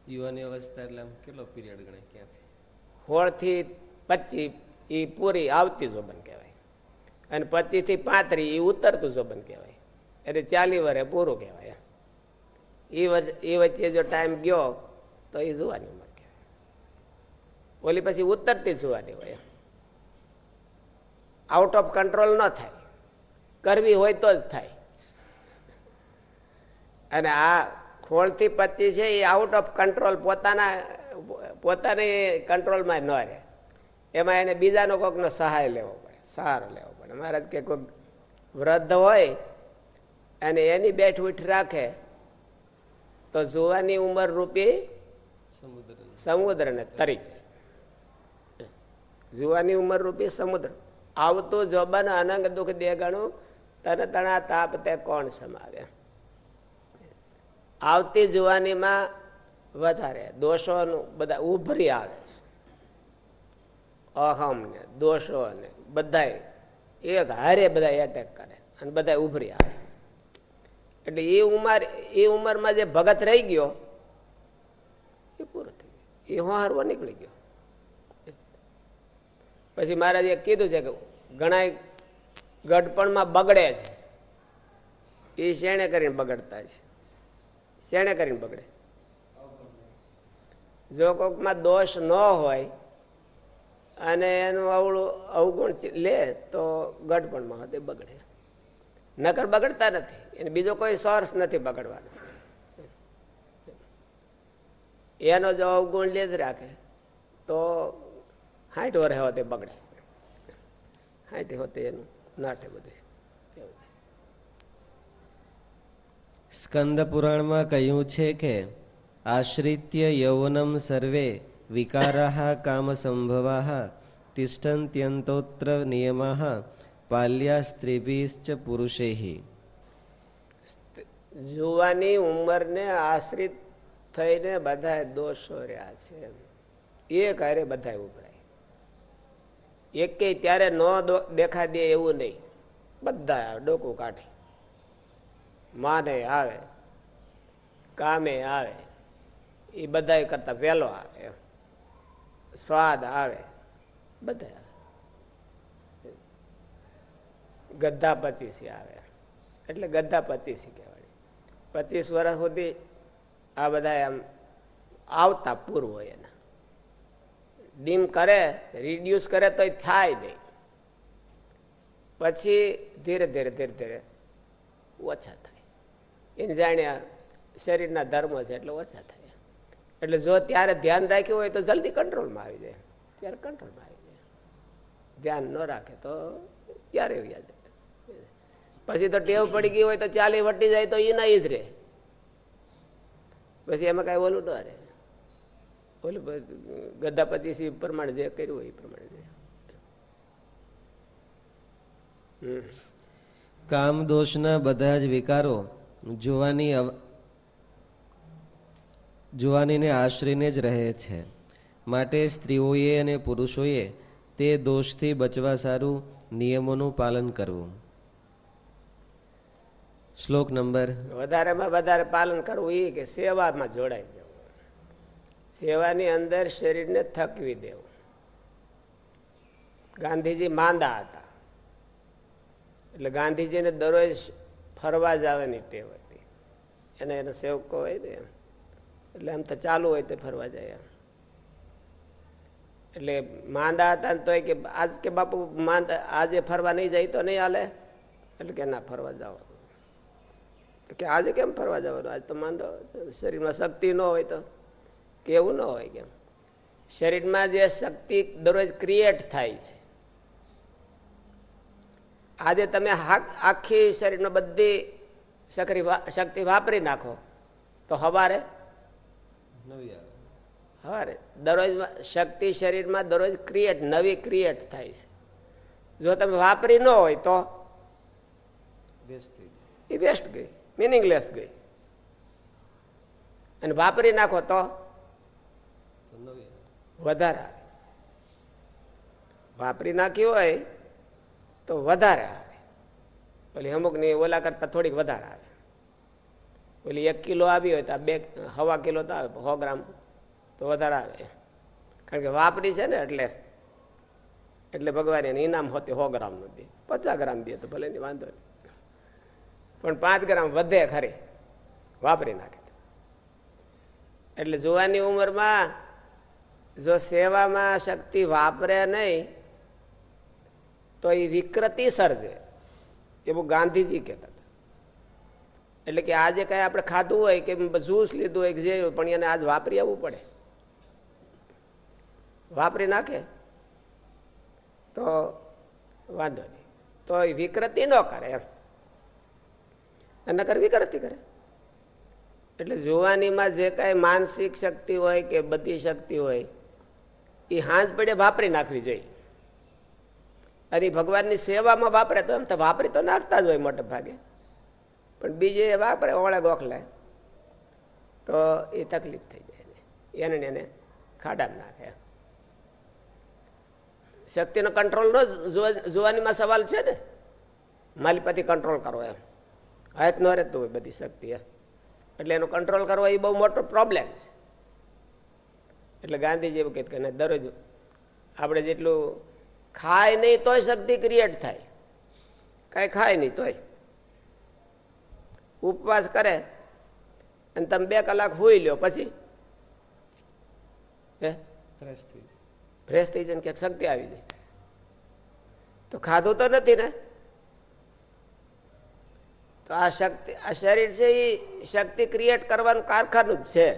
યુવાની અવસ્થા એટલે આમ કેટલો પીરિયડ ગણાય ક્યાંથી? સોળથી પચીસ એ પૂરી આવતી જોબન કહેવાય. અને પચીસથી પાંત્રી એ ઉતરતું જોબન કહેવાય. એટલે ચાલી વરે પૂરું કહેવાય. એ એ વચ્ચે જો ટાઈમ ગયો, તો એ જોવાની ઉંમર કહેવાય. ઓલી પછી ઉતરતી જોવાની હોય. આઉટ ઓફ કંટ્રોલ ન થાય. કરવી હોય તો જ થાય. અને આ ખોળથી પચી છે એ આઉટ ઓફ કંટ્રોલ પોતાના, પોતાની કંટ્રોલમાં ન રહે. એમાં એને બીજાનો કોઈકનો સહાય લેવો પડે, સહારો લેવો પડે. મહારાજ કે કોઈક વૃદ્ધ હોય અને એની બેઠ રાખે, તો જોવાની ઉંમર રૂપી સમુદ્રને તરી જુવાની ઉંમર રૂપી સમુદ્ર. આવતું જોબન અનંગ દુઃખ દેગણું, તને તણા તાપ તે કોણ સમાવે? આવતી જુવાનીમાં વધારે દોષોનું બધા ઉભરી આવે છે. અહમ ને દોષો ને બધા એક હારે બધા એટેક કરે અને બધા ઉભરી આવે. એટલે એ ઉંમર, એ ઉંમરમાં જે ભગત રહી ગયો, એ પૂરો થઈ ગયો. એ હોહારવા નીકળી ગયો. પછી મહારાજે કીધું છે કે ઘણા ગઢપણમાં બગડે છે. એ શેણે કરીને બગડતા છે? શેણે કરીને બગડે? જો કોઈકમાં દોષ ન હોય અને એનું અવળું અવગુણ લે તો ગઢપણમાં તે બગડે. નકર બગડતા નથી. એને બીજો કોઈ સોર્સ નથી બગડવાનો. એનો જો અવગુણ લે જ રાખે, તો હાઈટ વરે હોતે બગડે. હાઈટ હોતે એનું નાટે બધું. સ્કંદ પુરાણમાં કહ્યું છે કે, આશ્રિત્ય યૌવનમ સર્વે વિકારા કામ સંભવા તિષ્ઠંત્યંતોત્ર નિયમા પાલ્યા સ્ત્રીભીશ્ચ પુરુષે જોવાની ઉંમરને આશ્રિત થઈને બધા દોષો રહ્યા છે એ કાર્ય બધા ઉભરાય. એક ત્યારે ન દેખા દે એવું નહીં. બધા ડોકું કાઢે. માને આવે, કામે આવે, એ બધા કરતા વહેલો આવે સ્વાદ આવે બધા ગદ્દા પચીસી આવે. એટલે ગદ્દા પચીસી કહેવાય. પચીસ વર્ષ સુધી આ બધા આમ આવતા પૂર્વ એના. ડીમ કરે રિડ્યુસ કરે તો થાય નહીં. પછી ધીરે ધીરે ધીરે ધીરે ઓછા થાય. એને જાણ્યા શરીરના ધર્મ છે એટલે ઓછા થાય. એટલે જો ત્યારે ધ્યાન રાખ્યું હોય તો જલ્દી કંટ્રોલમાં આવી જાય. ત્યારે કંટ્રોલમાં આવી જાય. ધ્યાન ન રાખે તો ક્યારે વ્યાજ. પછી તો ટેવ પડી ગઈ હોય તો ચાલી વટી જાય તો એ ના જ રહે. પછી એમાં કઈ ઓલું ન રહે. ઓલું ગધા પચીસ પ્રમાણે જે કર્યું હોય એ પ્રમાણે કામ દોષના બધા જ વિકારો જોવાની જોવાનીને આશરીને જ રહે છે. માટે સ્ત્રીઓએ અને પુરુષોએ તે દોષથી બચવા સારું નિયમોનું પાલન કરવું. શ્લોક નંબર વધારેમાં વધારે પાલન કરવું એ કે સેવામાં જોડાઈ જવું. સેવાની અંદર શરીરને થકવી દેવું. ગાંધીજી માંદા હતા. એટલે ગાંધીજીને દરરોજ ફરવા જવાની ટેવ હતી. એને એને સેવકો હોય ને એટલે એમ તો ચાલુ હોય તો ફરવા જાય એટલે માંદા હતા તો કે આજ કે બાપુ માંદા આજે ફરવા નહીં જાય તો નહીં હાલે? એટલે કે ના, ફરવા જાવ કે આજે કેમ ફરવા જવાનું? આજ તો માંદો. શરીરમાં શક્તિ ન હોય તો કેવું ન હોય કેમ? શરીરમાં જે શક્તિ દરરોજ ક્રિએટ થાય છે. આજે તમે આખી શરીરમાં બધી સકરી શક્તિ વાપરી નાખો તો હવારે? હવારે. દરરોજ શક્તિ શરીરમાં દરરોજ ક્રિએટ નવી ક્રિએટ થાય છે. જો તમે વાપરી ન હોય તો? એ વેસ્ટ ગઈ. મિનિંગલેસ ગઈ. અને વાપરી નાખો તો વધારે આવે. વાપરી નાખી હોય તો વધારે આવે. પેલી અમુકની ઓલા કરતા થોડીક વધારે આવે. ઓલી એક કિલો આવી હોય તો બે, હવા કિલો તો આવે, સો ગ્રામ તો વધારે આવે. કારણ કે વાપરી છે ને એટલે એટલે ભગવાન એને ઇનામ હોતી સો ગ્રામનું દે. પચાસ ગ્રામ દે તો ભલે ની વાંધો નહીં. પણ પાંચ ગ્રામ વધે ખરી. વાપરી નાખે. એટલે જોવાની ઉંમરમાં જો સેવામાં શક્તિ વાપરે નહીં, તો એ વિકૃતિ સર્જે. એવું ગાંધીજી કહેતા એટલે કે આજે કઈ આપણે ખાધું હોય કે જ્યુસ લીધું હોય કે જે પણ એને આજ વાપરી આવવું પડે. વાપરી નાખે? તો વાંધો નહીં. તો એ વિકૃતિ ન કરે એમ. નકર વિકૃતિ કરે. એટલે જોવાનીમાં જે કાંઈ માનસિક શક્તિ હોય કે બધી શક્તિ હોય, એ હાંજ પડે વાપરી નાખવી જોઈએ. અને ભગવાનની સેવામાં વાપરે તો એમ તો વાપરી તો નાખતા જ હોય મોટે ભાગે. પણ બીજે વાપરે ઓળે ગોખલે તો એ તકલીફ થઈ જાય એને. એને ખાડા નાખે શક્તિનો કંટ્રોલ નો જોવાનીમાં સવાલ છે ને? માલિપતિ કંટ્રોલ કરો એમ. હાથ ન રહેતું હોય બધી શક્તિ એટલે એનો કંટ્રોલ કરવો એ બહુ મોટો પ્રોબ્લેમ છે. એટલે ગાંધીજી એવું કે દરરોજ આપણે જેટલું ખાય નહીં તોય શક્તિ ક્રિએટ થાય. કાંઈ ખાય નહીં તોય. ઉપવાસ કરે અને તમે બે કલાક હોઈ લ્યો પછી? ફ્રેશ થઈ જાય ક્યાંક શક્તિ આવી જાય. તો ખાધું તો નથી ને? તો આ શક્તિ, આ શરીર છે એ શક્તિ ક્રિએટ કરવાનું કારખાનું જ છે.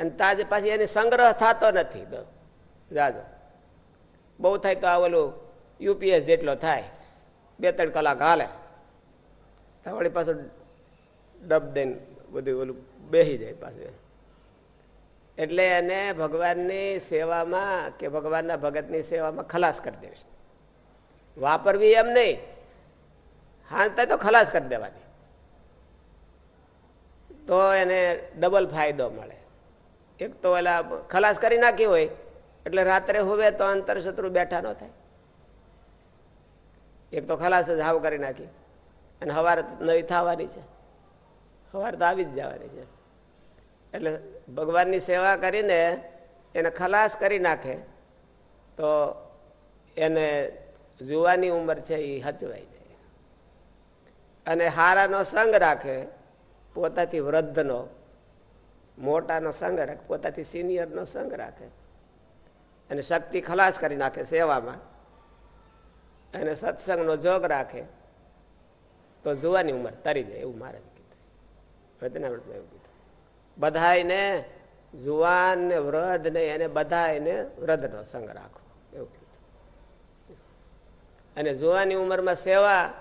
અને તાજે પાછી એની સંગ્રહ થતો નથી જાજો. બહુ થાય તો આ ઓલું યુપીએસ જેટલો થાય. બે ત્રણ કલાક હાલે. વળી પાછું ડબ દઈને બધું ઓલું બેસી જાય પાછું એટલે એને ભગવાનની સેવામાં કે ભગવાનના ભગતની સેવામાં ખલાસ કરી દેવી. વાપરવી એમ નહીં. હાંસતા તો ખલાસ કરી દેવાની. તો એને ડબલ ફાયદો મળે. એક તો એલા ખલાસ કરી નાખી હોય, એટલે રાત્રે હોવે તો અંતર શત્રુ બેઠા ન થાય. એક તો ખલાસ જ હાવ કરી નાખી. અને હવાર નવી થવાની છે. હવાર તો આવી જ જવાની છે. એટલે ભગવાનની સેવા કરીને એને ખલાસ કરી નાખે, તો એને જુવાની ઉંમર છે એ હચવાઈ જાય અને હારાનો સંગ રાખે, પોતાથી વૃદ્ધનો, મોટાનો સંગ રાખે, પોતાથી સિનિયરનો સંગ રાખે. અને શક્તિ ખલાસ કરી નાખે સેવામાં. અને સત્સંગનો જોગ રાખે. તો જોવાની ઉંમર તરી જાય એવું મારે કીધું. એવું કીધું. બધાને જુવાન ને વૃદ્ધ ને એને બધાને વૃદ્ધનો સંગ રાખો. એવું કીધું. અને જુવાની ઉંમરમાં સેવા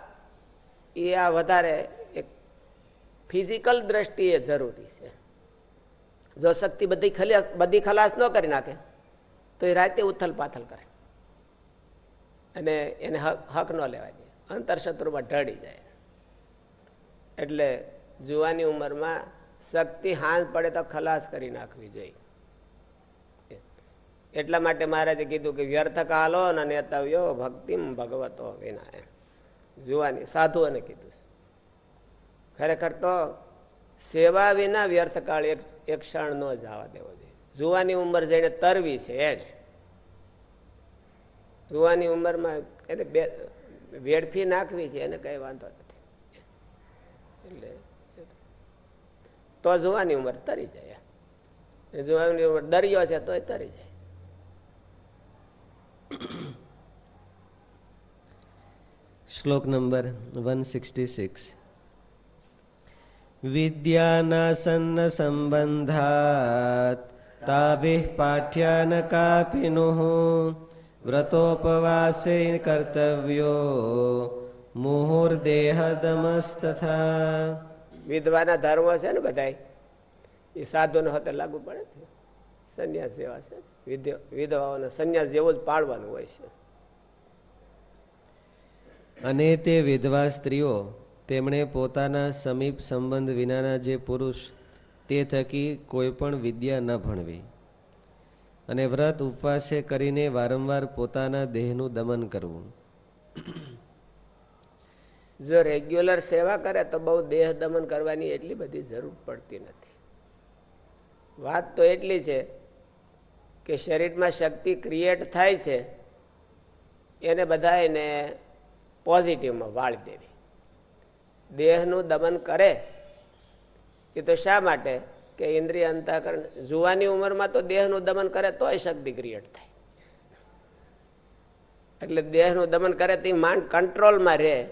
એ આ વધારે એક ફિઝિકલ દ્રષ્ટિએ જરૂરી છે. જો શક્તિ બધી ખલાસ બધી ખલાસ ન કરી નાખે, તો એ રાતે ઉથલ પાથલ કરે. અને એને હક ન લેવા દે. અંતર શત્રુમાં ઢળી જાય. એટલે જુવાની ઉંમરમાં શક્તિ હાથ પડે તો ખલાસ કરી નાખવી જોઈએ. એટલા માટે મહારાજે કીધું કે વ્યર્થ કાલો અને નેતવ્યો ભક્તિમ ભગવતો વિના એમ જુવાની, સાધુઓને કીધું ખરેખર તો સેવા વિના વ્યર્થ કાળ એક ક્ષણ ન જવા દેવો જોઈએ. જુવાની ઉંમર જઈને તરવી છે એને જુવાની ઉંમરમાં એને બે, વેડફી નાખવી છે, એને કઈ વાંધો નથી. એટલે તો જુવાની ઉંમર તરી જાય જુવાની ઉંમર દરિયો છે તો તરી જાય. શ્લોક નંબર વન સિક્સટી સિક્સ. વિદ્યાનાસન્ન સંબંધાત તાભિઃ પાઠ્યાન ન કાપિનુઃ વ્રતોપવાસે કર્તવ્યો મુહુર્દેહદમસ્તથા. વિધવાના ધર્મો છે ને બધા એ સાધુનો હોતે લાગુ પડે સંન્યાસ જેવા છે વિધવાઓને સંન્યાસ જેવો જ પાડવાનું હોય છે. અને તે વિધવા સ્ત્રીઓ, તેમણે પોતાના સમીપ સંબંધ વિનાના જે પુરુષ, તે થકી કોઈ પણ વિદ્યા ન ભણવી. અને વ્રત ઉપવાસે કરીને વારંવાર પોતાના દેહનું દમન કરવું. જો રેગ્યુલર સેવા કરે તો બહુ દેહ દમન કરવાની એટલી બધી જરૂર પડતી નથી. વાત તો એટલી છે કે શરીરમાં શક્તિ ક્રિએટ થાય છે, એને બધા એને પોઝિટિવમાં વાળી દેવી. દેહનું દમન કરે એ તો શા માટે? કે ઇન્દ્રિય અંતઃકરણ, જુવાની ઉંમરમાં તો દેહનું દમન કરે તોય શક્તિ ક્રિએટ થાય. એટલે દેહનું દમન કરે તે માંડ કંટ્રોલમાં રહે,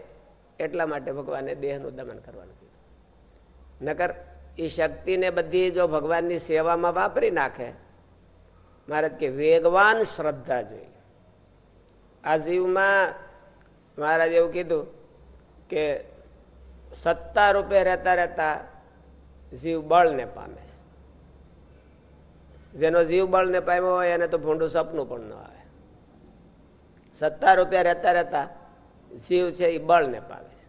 એટલા માટે ભગવાને દેહનું દમન કરવાનું કીધું. નકર એ શક્તિને બધી જો ભગવાનની સેવામાં વાપરી નાખે, મહારાજ કે વેગવાન શ્રદ્ધા જોઈએ આ જીવમાં મહારાજ એવું કીધું કે સત્તા રૂપે રહેતા રહેતા જીવ બળને પામે છે. જેનો જીવ બળને પામ્યો હોય એને તો ભૂંડું સપનું પણ ન આવે. સત્તા રૂપિયા રહેતા રહેતા જીવ છે એ બળને પામે છે.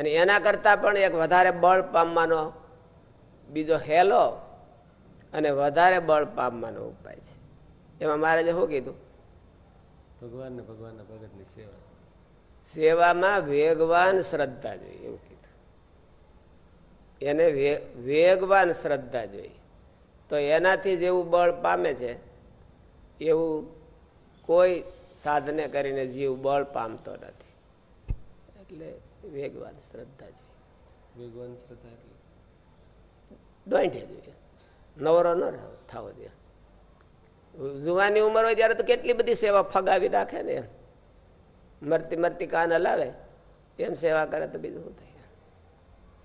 અને એના કરતા પણ એક વધારે બળ પામવાનો બીજો હેલો અને વધારે બળ પામવાનો ઉપાય છે. એમાં મહારાજે શું કીધું? ભગવાન ને ભગવાનના ભગતની સેવા. સેવામાં વેગવાન શ્રદ્ધા જોઈએ એવું કીધું. એને વેગવાન શ્રદ્ધા જોઈએ. તો એનાથી જેવું બળ પામે છે. એવું કોઈ સાધને કરીને જીવ બળ પામતો નથી. એટલે વેગવાન શ્રદ્ધા જોઈએ. વેગવાન શ્રદ્ધા એટલે? દોઢે જોઈએ. નવરો ન થવો જોઈએ જુવાની ઉંમર હોય ત્યારે તો કેટલી બધી સેવા ફગાવી નાખે ને એમ. મરતી મરતી કાન હલાવે, એમ સેવા કરે તો બીજું શું થાય?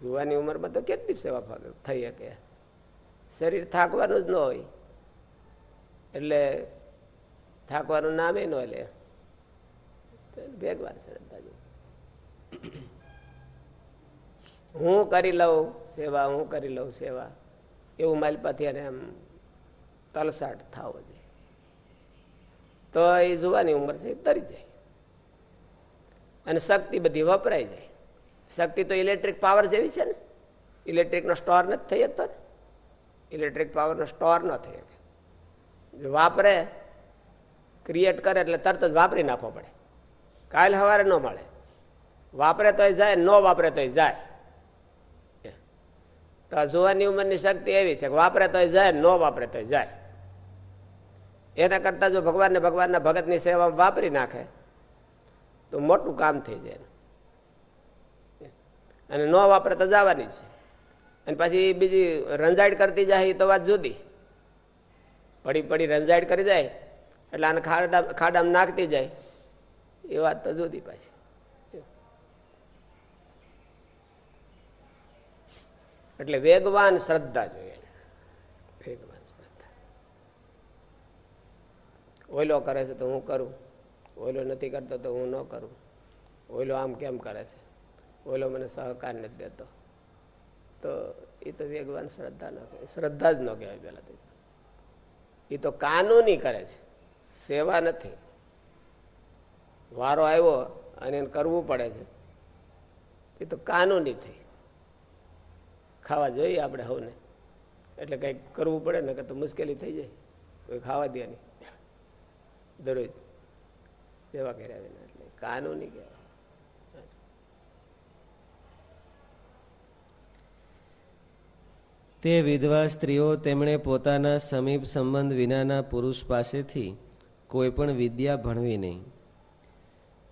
યુવાની ઉંમરમાં તો કેટલી સેવા થઈ શકે? શરીર થાકવાનું જ ન હોય. એટલે થાકવાનું નામે ન લે. ભેગવાન શ્રદ્ધા હું કરી લઉં સેવા, હું કરી લઉં સેવા. એવું મારી પાથી એમ તલસાટ થવો જોઈએ. તો એ જોવાની ઉંમર છે તરી જાય. અને શક્તિ બધી વપરાઈ જાય. શક્તિ તો ઇલેક્ટ્રિક પાવર જેવી છે ને. ઇલેક્ટ્રિકનો સ્ટોર નથી થઈ ને. ઇલેક્ટ્રિક પાવરનો સ્ટોર ન થઈ શકે. વાપરે ક્રિએટ કરે એટલે તરત જ વાપરી નાખવો પડે. કાલ સવારે ન મળે. વાપરે તોય જાય, ન વાપરે તોય જાય. તો જોવાની ઉંમરની શક્તિ એવી છે કે વાપરે તોય જાય, ન વાપરે તોય જાય. એના કરતાં જો ભગવાનને ભગવાનના ભગતની સેવા વાપરી નાખે તો મોટું કામ થઈ જાય. અને ન વાપરે તો જવાની છે. અને પછી બીજી રંજાડ કરતી જાય તો વાત જુદી. પડી પડી રંજાડ કરી જાય, એટલે આને ખાડા ખાડામાં નાખતી જાય. એ વાત તો જુદી પાછી. એટલે વેગવાન શ્રદ્ધા જોઈએ. વેગવાન શ્રદ્ધા. ઓઈલો કરે છે તો હું કરું? ઓઈલો નથી કરતો તો હું ન કરું. ઓલો આમ કેમ કરે છે? ઓલો મને સહકાર નથી દેતો. તો એ તો વેગવાન શ્રદ્ધા ન કહેવાય. શ્રદ્ધા જ ન કહેવાય તો એ તો કાનૂની કરે છે. સેવા નથી. વારો આવ્યો અને એને કરવું પડે છે. એ તો કાનૂની થઈ. ખાવા જોઈએ આપણે હવને એટલે કંઈક કરવું પડે ને કે તો મુશ્કેલી થઈ જાય. કોઈ ખાવા દે નહીં. દરરોજ. સેવા કર્યા વિના એટલે કાનૂની કહેવાય. તે વિધવા સ્ત્રીઓ તેમણે પોતાના સમીપ સંબંધ વિનાના પુરુષ પાસેથી કોઈ પણ વિદ્યા ભણવી નહીં.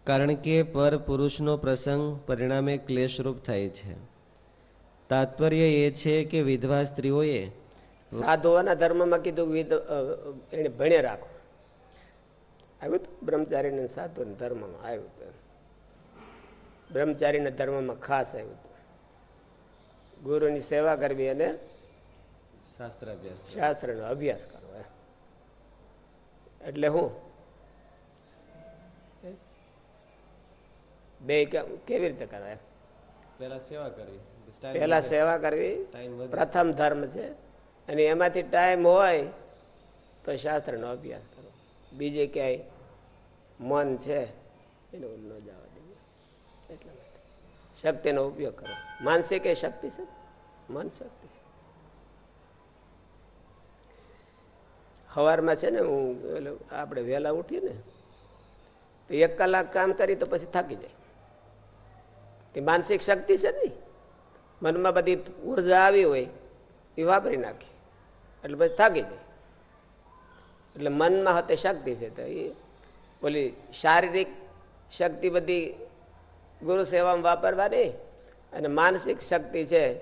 કારણ કે પર પુરુષનો પ્રસંગ પરિણામે ક્લેશરૂપ થાય છે. તાત્પર્ય એ છે કે વિધવા સ્ત્રીઓએ સાધુઓના ધર્મમાં કીધું એને ભણે રાખો. આવ્યું હતું? બ્રહ્મચારીને સાધુ ધર્મમાં આવ્યું હતું બ્રહ્મચારીના ધર્મમાં ખાસ આવ્યું હતું. ગુરુની સેવા કરવી અને શાસ્ત્ર અભ્યાસ શાસ્ત્રનો અભ્યાસ કરવો એટલે હું? બે કેવી રીતે કરાય પહેલા સેવા કરવી. પહેલા સેવા કરવી. પ્રથમ ધર્મ છે. અને એમાંથી ટાઈમ હોય તો શાસ્ત્રનો અભ્યાસ બીજે ક્યાંય મન છે, એને ન જવા દેવું. એટલા શક્તિનો ઉપયોગ કરો. માનસિક એ શક્તિ છે? મન શક્તિ છે. સવારમાં છે ને હું આપણે વહેલા ઉઠીએ ને, તો એક કલાક કામ કરી તો પછી થાકી જાય. એ માનસિક શક્તિ છે ને, મનમાં બધી ઊર્જા આવી હોય, એ વાપરી નાખી. એટલે પછી થાકી જાય. એટલે મનમાં હતે શક્તિ છે. તો એ ઓલી શારીરિક શક્તિ બધી ગુરુ સેવામાં વાપરવાની અને માનસિક શક્તિ છે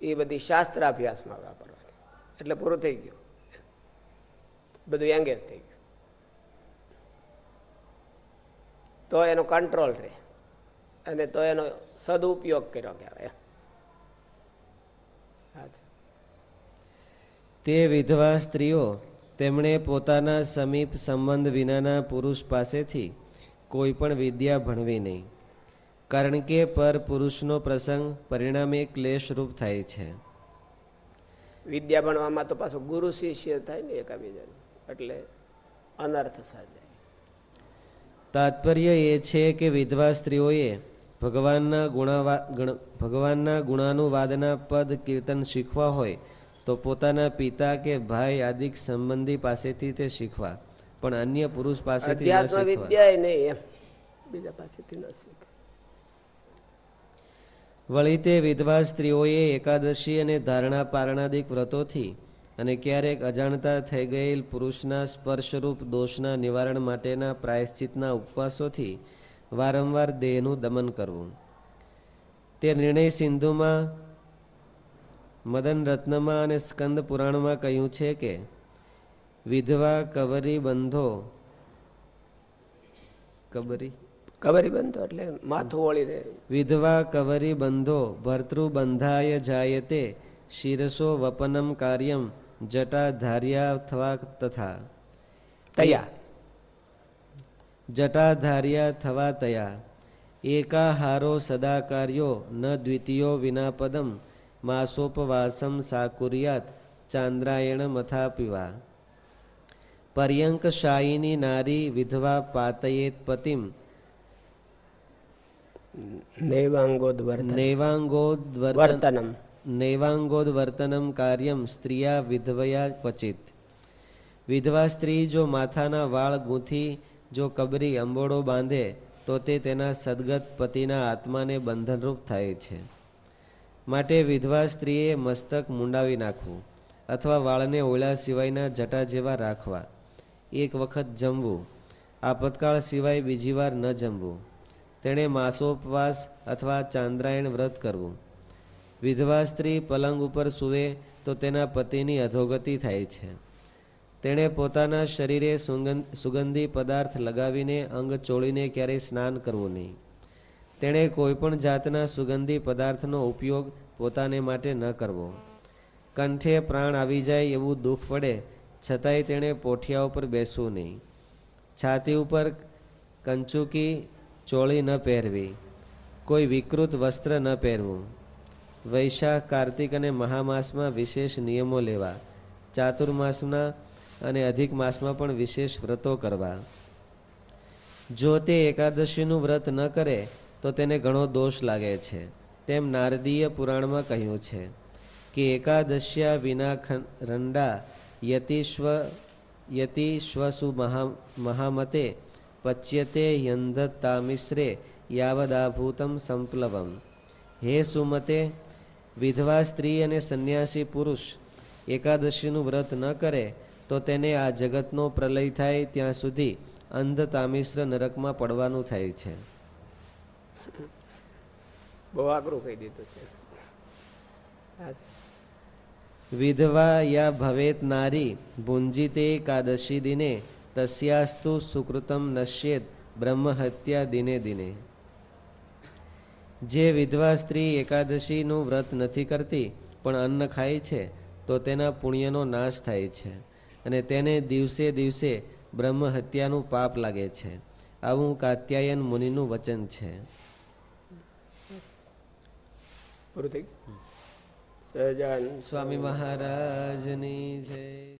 એ બધી શાસ્ત્રાભ્યાસમાં વાપરવાની. એટલે પૂરું થઈ ગયું. બધું એંગેજ થઈ ગયું. તો એનો કંટ્રોલ રહે અને તો એનો સદુપયોગ કર્યો કહેવાય. તે વિધવા સ્ત્રીઓ તેમણે પોતાના સમીપ સંબંધ વિનાના પુરુષ પાસેથી કોઈ પણ વિદ્યા ભણવી નહીં. કારણ કે પર પુરુષનો પ્રસંગ પરિણામે ક્લેશરૂપ થાય છે. વિદ્યા ભણવામાં તો પાછું ગુરુ શિષ્ય થાય ને એકાબીજાનું. એટલે અનર્થ સર્જાય તાત્પર્ય એ છે કે વિધવા સ્ત્રીઓએ ભગવાનના ગુણાવા ભગવાનના ગુણાનુવાદના પદ કીર્તન શીખવા હોય તો પોતાના પિતા કે ભાઈ આદિ સંબંધી પાસેથી તે શીખવા પણ અન્ય પુરુષ પાસેથી અધ્યાત્મ વિદ્યા નહીં એમ. બીજા પાસેથી ન શીખવા વળી તે વિધવા સ્ત્રીઓએ એકાદશી અને ધારણા પારણાદિક વ્રતોથી અને ક્યારેક અજાણતા થઈ ગયેલ પુરુષના સ્પર્શરૂપ દોષના નિવારણ માટેના પ્રાયશ્ચિતના ઉપવાસોથી વારંવાર દેહનું દમન કરવું. તે નિર્ણય સિંધુમાં મદન રત્નમાં અને સ્કંદ પુરાણમાં કહ્યું છે કે વિધવા કવરી બંધો. કબરી? કબરી બંધો એટલે માથું ઓળીને વિધવા કવરી બંધો ભર્તૃ બંધાય જાયતે શિરસો વપનમ કાર્યમ જટા ધાર્યા થવા તથા. તયા જટાધાર્યા થવા તયા એકાહારો સદા કાર્યો ન દ્વિતીયો વિના પદમ માસોપવાસમ સાકુર્યાત ચાંદ્રાયણ મથા પીવા પર્યંક શાયિની નારી વિધવા પાતયેત પતિમ. નૈવાંગોદવર્તનમ. નૈવાંગોદવર્તનમ કાર્યમ સ્ત્રીયા વિધવયા ક્વચિત. વિધવા સ્ત્રી જો માથાના વાળ ગૂંથી જો કબરી અંબોડો બાંધે તો તે તેના સદગત પતિના આત્માને બંધનરૂપ થાય છે. માટે વિધવા સ્ત્રીએ મસ્તક મુંડાવી નાખવું અથવા વાળને ઓળા સિવાયના જટા જેવા રાખવા. એક વખત જમવું. આપતકાળ સિવાય બીજી વાર ન જમવું. તેણે માસોપવાસ અથવા ચાંદ્રાયણ વ્રત કરવું. વિધવા સ્ત્રી પલંગ ઉપર સૂવે તો તેના પતિની અધોગતિ થાય છે. તેણે પોતાના શરીરે સુગંધી પદાર્થ લગાવીને અંગ ચોળીને ક્યારેય સ્નાન કરવું નહીં. તેણે કોઈપણ જાતના સુગંધી પદાર્થનો ઉપયોગ પોતાને માટે ન કરવો. કંઠે પ્રાણ આવી જાય એવું દુઃખ પડે, છતાંય તેણે પોઠિયા ઉપર બેસવું નહીં. છાતી ઉપર કંચુકી ચોળી ન પહેરવી. કોઈ વિકૃત વસ્ત્ર ન પહેરવું. વૈશાખ, કાર્તિક અને મહામાસમાં વિશેષ નિયમો લેવા. ચાતુર્માસના અને અધિક માસમાં પણ વિશેષ વ્રતો કરવા. જો તે એકાદશીનું વ્રત ન કરે તો તેને ઘણો દોષ લાગે છે. તેમ નારદીય પુરાણમાં કહ્યું છે કે એકાદશ્યા વિના રંડા યતિશ્વ, યતિશ્વસુ મહા, મહામતે પચ્યતે યંધતામિશ્રે યાવદાભૂતમ સંપ્લવમ. હે સુમતે, વિધવા સ્ત્રી અને સંન્યાસી પુરુષ, એકાદશીનું વ્રત ન કરે તો તેને આ જગતનો પ્રલય થાય ત્યાં સુધી અંધતામિશ્ર નરકમાં પડવાનું થાય છે. બહુ આકરું કહી દીધું છે. વિધવા યા ભવેત નારી, ભુંજીતે એકાદશી દિને, તસ્યાસ્તુ સુકૃતમ નશ્યેત, બ્રહ્મહત્યા દિને દિને. જે વિધવા સ્ત્રી એકાદશીનું વ્રત નથી કરતી, પણ અન્ન ખાય છે, તો તેના પુણ્યનો નાશ થાય છે. અને તેને દિવસે દિવસે બ્રહ્મ હત્યાનું પાપ લાગે છે. આવું કાત્યાયન મુનિનું વચન છે. સ્વામી મહારાજની જય.